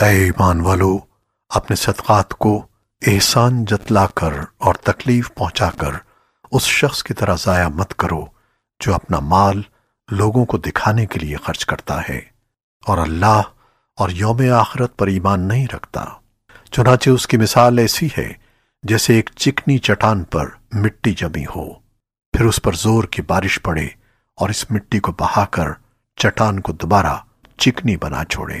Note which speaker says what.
Speaker 1: اے ایمان والو، اپنے صدقات کو احسان جتلا کر اور تکلیف پہنچا کر اس شخص کی طرح ضائع مت کرو جو اپنا مال لوگوں کو دکھانے کے لیے خرچ کرتا ہے اور اللہ اور یوم آخرت پر ایمان نہیں رکھتا۔ چنانچہ اس کی مثال ایسی ہے جیسے ایک چکنی چٹان پر مٹی جمی ہو۔ پھر اس پر زور کی بارش پڑے اور اس مٹی کو بہا کر چٹان کو دوبارہ چکنی بنا چھوڑے۔